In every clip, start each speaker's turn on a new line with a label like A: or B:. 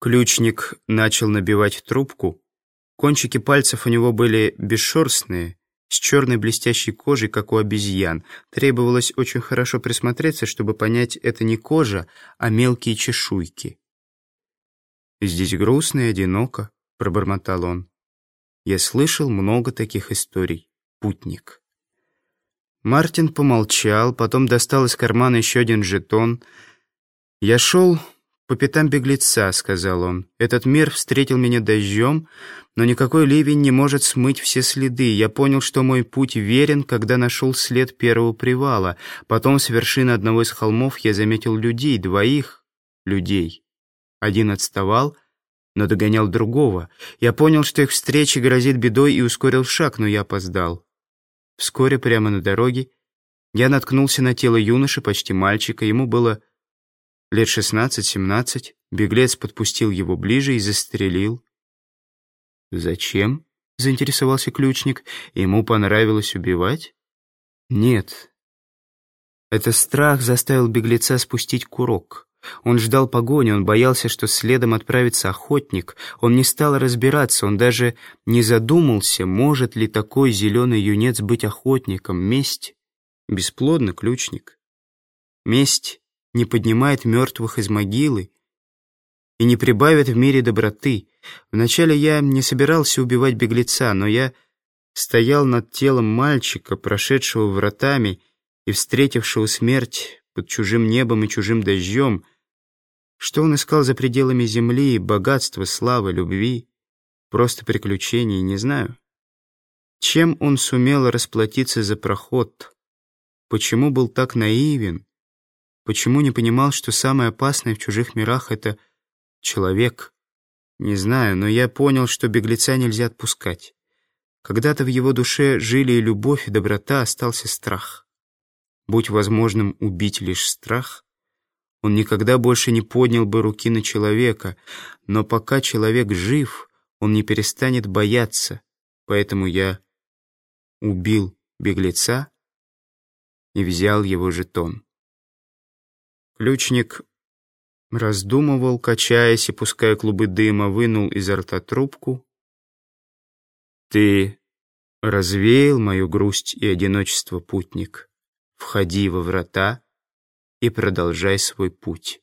A: Ключник начал набивать трубку. Кончики пальцев у него были бесшерстные, с черной блестящей кожей, как у обезьян. Требовалось очень хорошо присмотреться, чтобы понять, это не кожа, а мелкие чешуйки. «Здесь грустно и одиноко», — пробормотал он. «Я слышал много таких историй. Путник». Мартин помолчал, потом достал из кармана еще один жетон. «Я шел по пятам беглеца», — сказал он. «Этот мир встретил меня дождем, но никакой ливень не может смыть все следы. Я понял, что мой путь верен, когда нашел след первого привала. Потом с вершины одного из холмов я заметил людей, двоих людей. Один отставал, но догонял другого. Я понял, что их встреча грозит бедой и ускорил шаг, но я опоздал. Вскоре прямо на дороге я наткнулся на тело юноши, почти мальчика. Ему было лет шестнадцать-семнадцать. Беглец подпустил его ближе и застрелил. «Зачем?» — заинтересовался ключник. «Ему понравилось убивать?» «Нет». Это страх заставил беглеца спустить курок. Он ждал погони, он боялся, что следом отправится охотник. Он не стал разбираться, он даже не задумался, может ли такой зеленый юнец быть охотником. Месть бесплодно, ключник. Месть не поднимает мертвых из могилы и не прибавит в мире доброты. Вначале я не собирался убивать беглеца, но я стоял над телом мальчика, прошедшего вратами и встретившего смерть под чужим небом и чужим дождем. Что он искал за пределами земли, богатства, славы, любви, просто приключений, не знаю. Чем он сумел расплатиться за проход? Почему был так наивен? Почему не понимал, что самое опасное в чужих мирах — это человек? Не знаю, но я понял, что беглеца нельзя отпускать. Когда-то в его душе жили и любовь, и доброта, остался страх. Будь возможным убить лишь страх, он никогда больше не поднял бы руки на человека, но пока человек жив, он не перестанет бояться, поэтому я убил беглеца и взял его жетон. Ключник раздумывал, качаясь и пуская клубы дыма, вынул изо рта трубку. «Ты развеял мою грусть и одиночество, путник». Входи во врата и продолжай свой путь.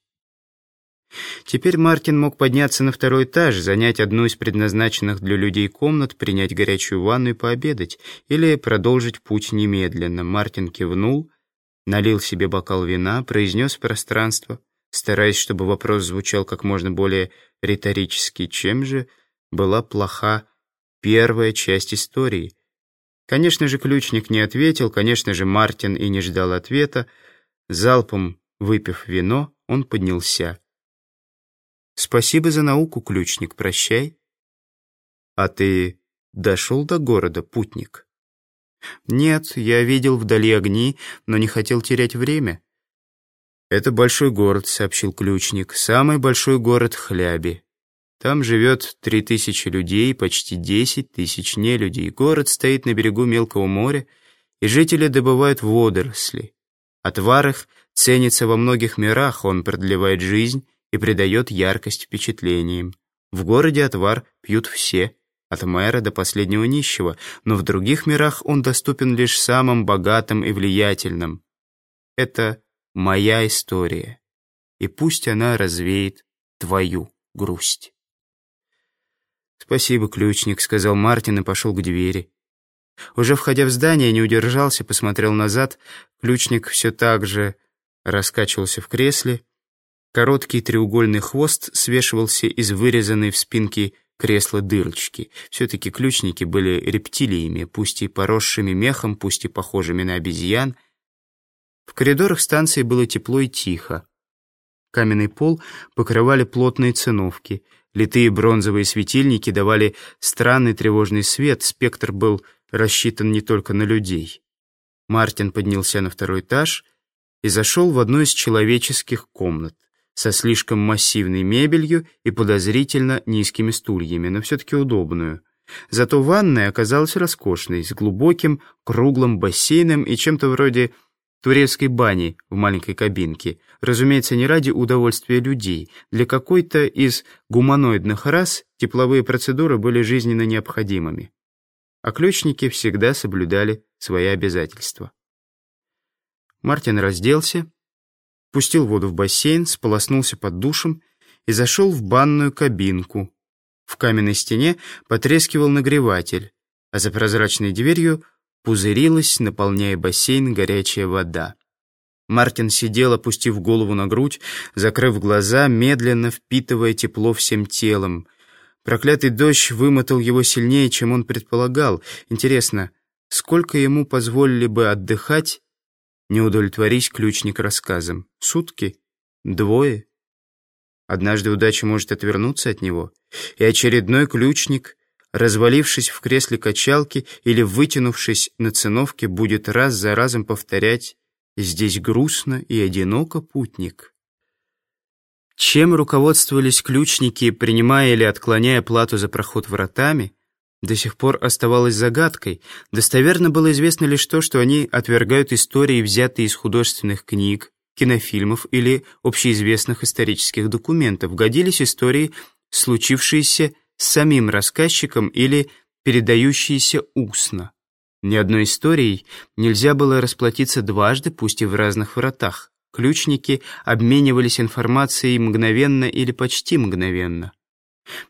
A: Теперь Мартин мог подняться на второй этаж, занять одну из предназначенных для людей комнат, принять горячую ванну и пообедать, или продолжить путь немедленно. Мартин кивнул, налил себе бокал вина, произнес в пространство, стараясь, чтобы вопрос звучал как можно более риторически, чем же была плоха первая часть истории — Конечно же, ключник не ответил, конечно же, Мартин и не ждал ответа. Залпом выпив вино, он поднялся. «Спасибо за науку, ключник, прощай». «А ты дошел до города, путник?» «Нет, я видел вдали огни, но не хотел терять время». «Это большой город», — сообщил ключник, — «самый большой город Хляби. Там живет три тысячи людей, почти десять тысяч нелюдей. Город стоит на берегу мелкого моря, и жители добывают водоросли. Отвар их ценится во многих мирах, он продлевает жизнь и придает яркость впечатлениям. В городе отвар пьют все, от мэра до последнего нищего, но в других мирах он доступен лишь самым богатым и влиятельным. Это моя история, и пусть она развеет твою грусть. «Спасибо, ключник», — сказал Мартин и пошел к двери. Уже входя в здание, не удержался, посмотрел назад. Ключник все так же раскачивался в кресле. Короткий треугольный хвост свешивался из вырезанной в спинке кресла дырочки. Все-таки ключники были рептилиями, пусть и поросшими мехом, пусть и похожими на обезьян. В коридорах станции было тепло и тихо. Каменный пол покрывали плотные циновки — Литые бронзовые светильники давали странный тревожный свет, спектр был рассчитан не только на людей. Мартин поднялся на второй этаж и зашел в одну из человеческих комнат со слишком массивной мебелью и подозрительно низкими стульями, но все-таки удобную. Зато ванная оказалась роскошной, с глубоким круглым бассейном и чем-то вроде турецкой бани в маленькой кабинке. разумеется, не ради удовольствия людей. Для какой-то из гуманоидных рас тепловые процедуры были жизненно необходимыми. А ключники всегда соблюдали свои обязательства. Мартин разделся, пустил воду в бассейн, сполоснулся под душем и зашел в банную кабинку. В каменной стене потрескивал нагреватель, а за прозрачной дверью пузырилась, наполняя бассейн, горячая вода. Мартин сидел, опустив голову на грудь, закрыв глаза, медленно впитывая тепло всем телом. Проклятый дождь вымотал его сильнее, чем он предполагал. Интересно, сколько ему позволили бы отдыхать, не удовлетворись ключник рассказом? Сутки? Двое? Однажды удача может отвернуться от него, и очередной ключник, развалившись в кресле качалки или вытянувшись на циновке, будет раз за разом повторять «Здесь грустно и одиноко, путник». Чем руководствовались ключники, принимая или отклоняя плату за проход вратами, до сих пор оставалось загадкой. Достоверно было известно лишь то, что они отвергают истории, взятые из художественных книг, кинофильмов или общеизвестных исторических документов. Годились истории, случившиеся с самим рассказчиком или передающиеся устно. Ни одной историей нельзя было расплатиться дважды, пусть и в разных вратах. Ключники обменивались информацией мгновенно или почти мгновенно.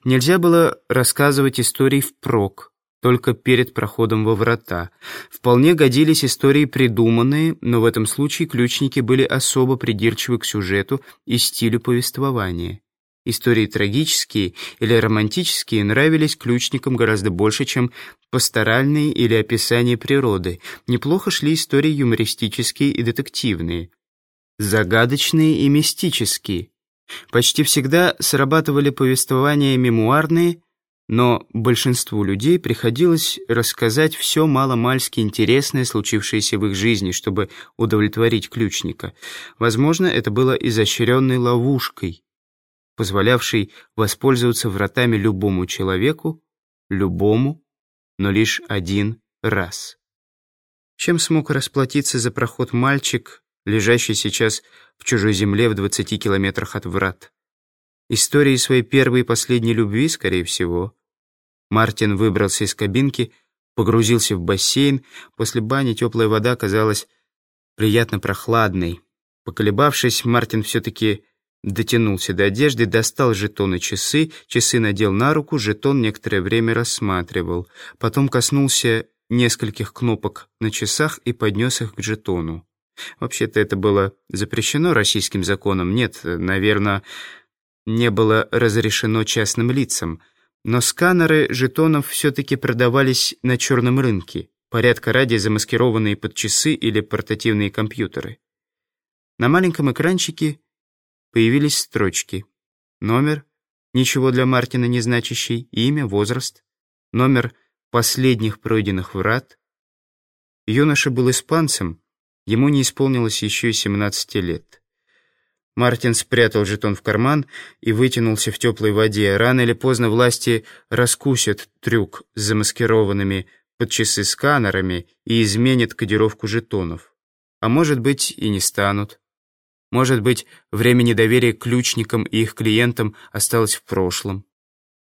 A: Нельзя было рассказывать истории впрок, только перед проходом во врата. Вполне годились истории придуманные, но в этом случае ключники были особо придирчивы к сюжету и стилю повествования. Истории трагические или романтические нравились ключникам гораздо больше, чем пасторальные или описания природы. Неплохо шли истории юмористические и детективные. Загадочные и мистические. Почти всегда срабатывали повествования мемуарные, но большинству людей приходилось рассказать все маломальски интересное, случившееся в их жизни, чтобы удовлетворить ключника. Возможно, это было изощренной ловушкой, позволявшей воспользоваться вратами любому человеку, любому, но лишь один раз. Чем смог расплатиться за проход мальчик, лежащий сейчас в чужой земле в 20 километрах от врат? Истории своей первой и последней любви, скорее всего. Мартин выбрался из кабинки, погрузился в бассейн. После бани теплая вода казалась приятно прохладной. Поколебавшись, Мартин все-таки Дотянулся до одежды, достал жетоны часы, часы надел на руку, жетон некоторое время рассматривал. Потом коснулся нескольких кнопок на часах и поднес их к жетону. Вообще-то это было запрещено российским законом. Нет, наверное, не было разрешено частным лицам. Но сканеры жетонов все-таки продавались на черном рынке, порядка ради замаскированные под часы или портативные компьютеры. На маленьком экранчике появились строчки. Номер, ничего для Мартина не значащий, имя, возраст, номер последних пройденных врат. Юноша был испанцем, ему не исполнилось еще и 17 лет. Мартин спрятал жетон в карман и вытянулся в теплой воде. Рано или поздно власти раскусят трюк с замаскированными под часы сканерами и изменят кодировку жетонов. А может быть и не станут. Может быть, время недоверия ключникам и их клиентам осталось в прошлом.